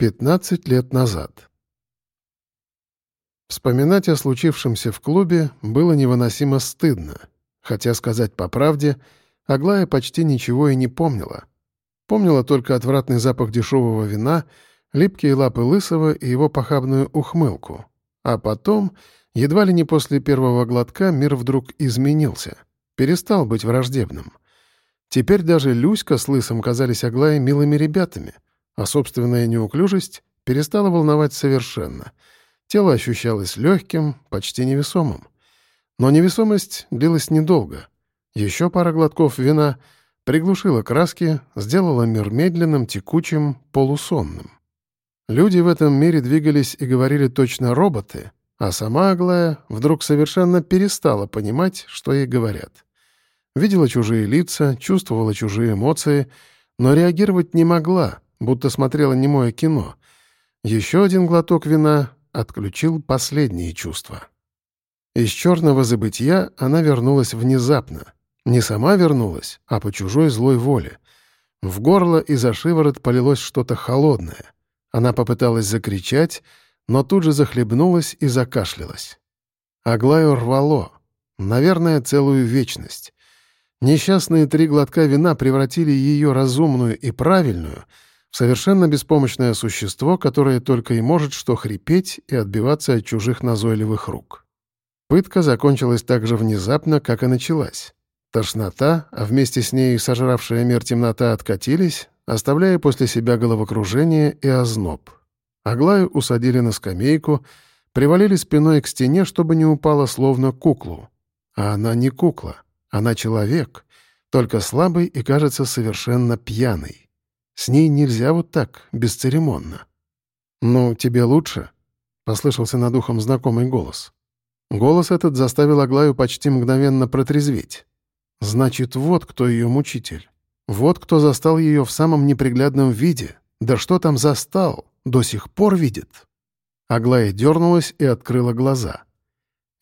15 лет назад. Вспоминать о случившемся в клубе было невыносимо стыдно, хотя, сказать по правде, Аглая почти ничего и не помнила. Помнила только отвратный запах дешевого вина, липкие лапы Лысого и его похабную ухмылку. А потом, едва ли не после первого глотка, мир вдруг изменился, перестал быть враждебным. Теперь даже Люська с Лысым казались Аглае милыми ребятами — а собственная неуклюжесть перестала волновать совершенно. Тело ощущалось легким, почти невесомым. Но невесомость длилась недолго. Еще пара глотков вина приглушила краски, сделала мир медленным, текучим, полусонным. Люди в этом мире двигались и говорили точно роботы, а сама Аглая вдруг совершенно перестала понимать, что ей говорят. Видела чужие лица, чувствовала чужие эмоции, но реагировать не могла — будто смотрела немое кино. Еще один глоток вина отключил последние чувства. Из черного забытья она вернулась внезапно. Не сама вернулась, а по чужой злой воле. В горло и за шиворот полилось что-то холодное. Она попыталась закричать, но тут же захлебнулась и закашлялась. Аглаю рвало. Наверное, целую вечность. Несчастные три глотка вина превратили ее разумную и правильную — Совершенно беспомощное существо, которое только и может что хрипеть и отбиваться от чужих назойливых рук. Пытка закончилась так же внезапно, как и началась. Тошнота, а вместе с ней сожравшая мир темнота откатились, оставляя после себя головокружение и озноб. Аглаю усадили на скамейку, привалили спиной к стене, чтобы не упала словно куклу. А она не кукла, она человек, только слабый и, кажется, совершенно пьяный. С ней нельзя вот так, бесцеремонно. «Ну, тебе лучше?» — послышался над ухом знакомый голос. Голос этот заставил Аглаю почти мгновенно протрезветь. Значит, вот кто ее мучитель. Вот кто застал ее в самом неприглядном виде. Да что там застал? До сих пор видит. Аглая дернулась и открыла глаза.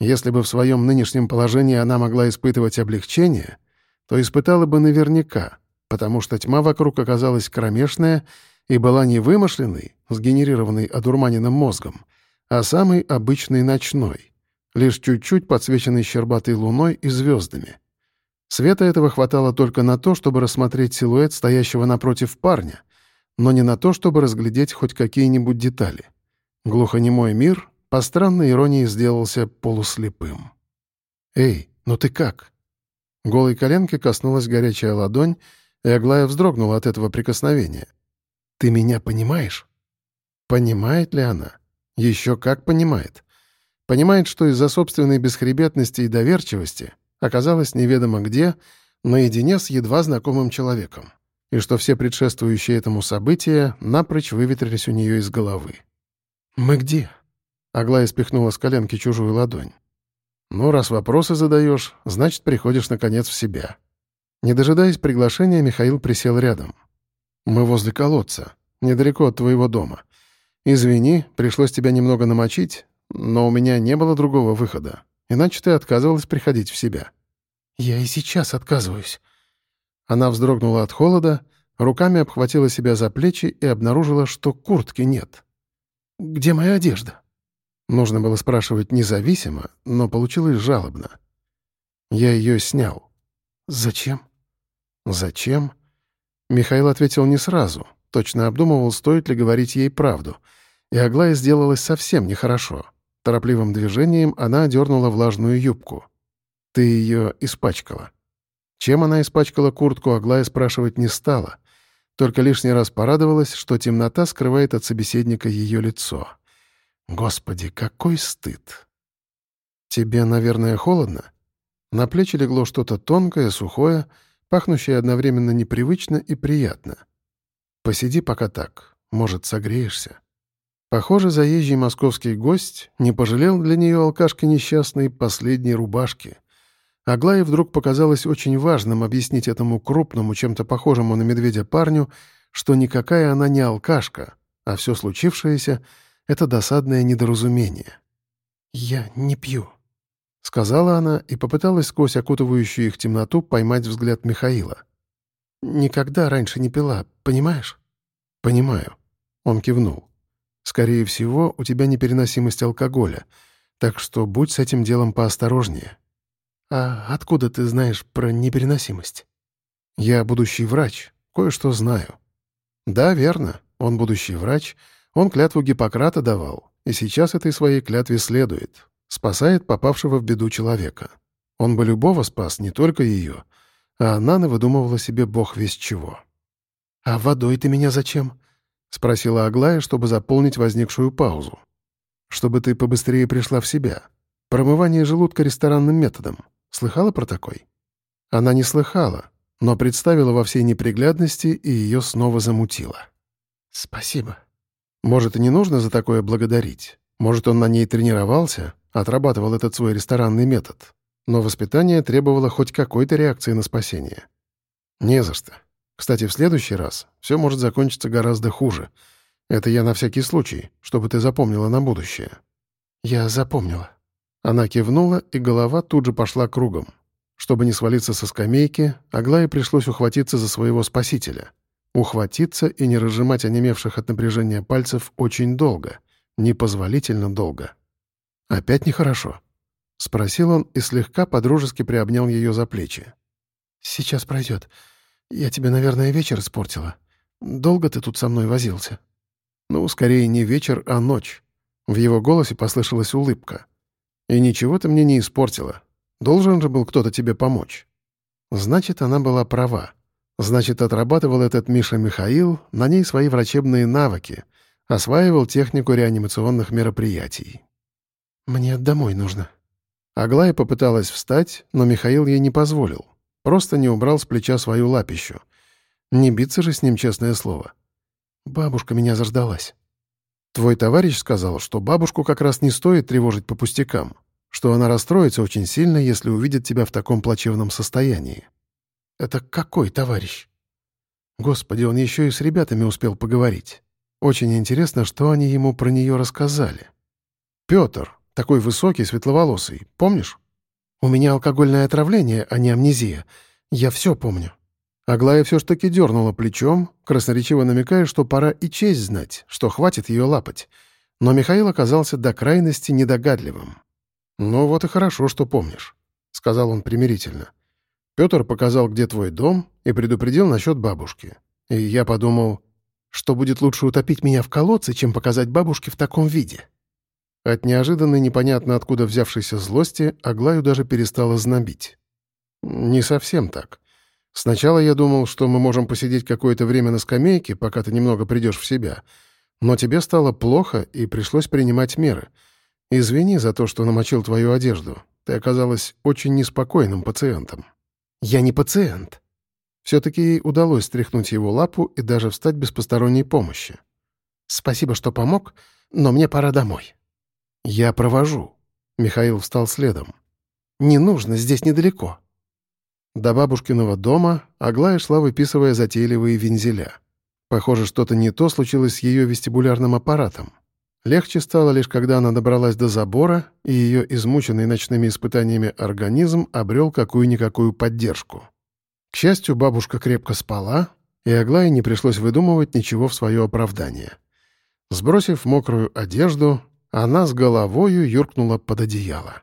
Если бы в своем нынешнем положении она могла испытывать облегчение, то испытала бы наверняка — потому что тьма вокруг оказалась кромешная и была не вымышленной, сгенерированной одурманенным мозгом, а самой обычной ночной, лишь чуть-чуть подсвеченной щербатой луной и звездами. Света этого хватало только на то, чтобы рассмотреть силуэт стоящего напротив парня, но не на то, чтобы разглядеть хоть какие-нибудь детали. Глухонемой мир, по странной иронии, сделался полуслепым. «Эй, ну ты как?» Голой коленки коснулась горячая ладонь, и Аглая вздрогнула от этого прикосновения. «Ты меня понимаешь?» Понимает ли она? Еще как понимает. Понимает, что из-за собственной бесхребетности и доверчивости оказалась неведомо где, наедине с едва знакомым человеком, и что все предшествующие этому события напрочь выветрились у нее из головы. «Мы где?» Аглая спихнула с коленки чужую ладонь. «Ну, раз вопросы задаешь, значит, приходишь, наконец, в себя. Не дожидаясь приглашения, Михаил присел рядом. «Мы возле колодца, недалеко от твоего дома. Извини, пришлось тебя немного намочить, но у меня не было другого выхода, иначе ты отказывалась приходить в себя». «Я и сейчас отказываюсь». Она вздрогнула от холода, руками обхватила себя за плечи и обнаружила, что куртки нет. «Где моя одежда?» Нужно было спрашивать независимо, но получилось жалобно. Я ее снял. «Зачем?» «Зачем?» Михаил ответил не сразу, точно обдумывал, стоит ли говорить ей правду. И Аглая сделалась совсем нехорошо. Торопливым движением она одернула влажную юбку. «Ты ее испачкала». Чем она испачкала куртку, Аглая спрашивать не стала. Только лишний раз порадовалась, что темнота скрывает от собеседника ее лицо. Господи, какой стыд! «Тебе, наверное, холодно?» На плечи легло что-то тонкое, сухое, пахнущее одновременно непривычно и приятно. Посиди пока так, может, согреешься. Похоже, заезжий московский гость не пожалел для нее алкашки несчастной последней рубашки. Аглае вдруг показалось очень важным объяснить этому крупному, чем-то похожему на медведя парню, что никакая она не алкашка, а все случившееся — это досадное недоразумение. «Я не пью», — сказала она и попыталась сквозь окутывающую их темноту поймать взгляд Михаила. «Никогда раньше не пила, понимаешь?» «Понимаю», — он кивнул. Скорее всего, у тебя непереносимость алкоголя, так что будь с этим делом поосторожнее». «А откуда ты знаешь про непереносимость?» «Я будущий врач, кое-что знаю». «Да, верно, он будущий врач, он клятву Гиппократа давал, и сейчас этой своей клятве следует, спасает попавшего в беду человека. Он бы любого спас, не только ее, а она навыдумывала себе бог весь чего». «А водой ты меня зачем?» — спросила Аглая, чтобы заполнить возникшую паузу. «Чтобы ты побыстрее пришла в себя. Промывание желудка ресторанным методом. Слыхала про такой?» Она не слыхала, но представила во всей неприглядности и ее снова замутила. «Спасибо». Может, и не нужно за такое благодарить. Может, он на ней тренировался, отрабатывал этот свой ресторанный метод. Но воспитание требовало хоть какой-то реакции на спасение. Не за что. Кстати, в следующий раз все может закончиться гораздо хуже. Это я на всякий случай, чтобы ты запомнила на будущее». «Я запомнила». Она кивнула, и голова тут же пошла кругом. Чтобы не свалиться со скамейки, Аглае пришлось ухватиться за своего спасителя. Ухватиться и не разжимать онемевших от напряжения пальцев очень долго, непозволительно долго. «Опять нехорошо?» — спросил он и слегка подружески приобнял ее за плечи. «Сейчас пройдет. «Я тебе, наверное, вечер испортила. Долго ты тут со мной возился?» «Ну, скорее не вечер, а ночь». В его голосе послышалась улыбка. «И ничего ты мне не испортила. Должен же был кто-то тебе помочь». Значит, она была права. Значит, отрабатывал этот Миша Михаил на ней свои врачебные навыки, осваивал технику реанимационных мероприятий. «Мне домой нужно». Аглая попыталась встать, но Михаил ей не позволил. Просто не убрал с плеча свою лапищу. Не биться же с ним, честное слово. Бабушка меня заждалась. Твой товарищ сказал, что бабушку как раз не стоит тревожить по пустякам, что она расстроится очень сильно, если увидит тебя в таком плачевном состоянии. Это какой товарищ? Господи, он еще и с ребятами успел поговорить. Очень интересно, что они ему про нее рассказали. Петр, такой высокий, светловолосый, помнишь? У меня алкогольное отравление, а не амнезия. Я все помню». Аглая все ж таки дернула плечом, красноречиво намекая, что пора и честь знать, что хватит ее лапать. Но Михаил оказался до крайности недогадливым. «Ну вот и хорошо, что помнишь», — сказал он примирительно. Петр показал, где твой дом, и предупредил насчет бабушки. И я подумал, что будет лучше утопить меня в колодце, чем показать бабушке в таком виде. От неожиданной, непонятно откуда взявшейся злости, Аглаю даже перестала знобить. «Не совсем так. Сначала я думал, что мы можем посидеть какое-то время на скамейке, пока ты немного придешь в себя. Но тебе стало плохо, и пришлось принимать меры. Извини за то, что намочил твою одежду. Ты оказалась очень неспокойным пациентом». «Я не пациент». Все-таки ей удалось стряхнуть его лапу и даже встать без посторонней помощи. «Спасибо, что помог, но мне пора домой». «Я провожу». Михаил встал следом. «Не нужно, здесь недалеко». До бабушкиного дома Аглая шла, выписывая затейливые вензеля. Похоже, что-то не то случилось с ее вестибулярным аппаратом. Легче стало лишь, когда она добралась до забора, и ее измученный ночными испытаниями организм обрел какую-никакую поддержку. К счастью, бабушка крепко спала, и Аглае не пришлось выдумывать ничего в свое оправдание. Сбросив мокрую одежду, она с головою юркнула под одеяло.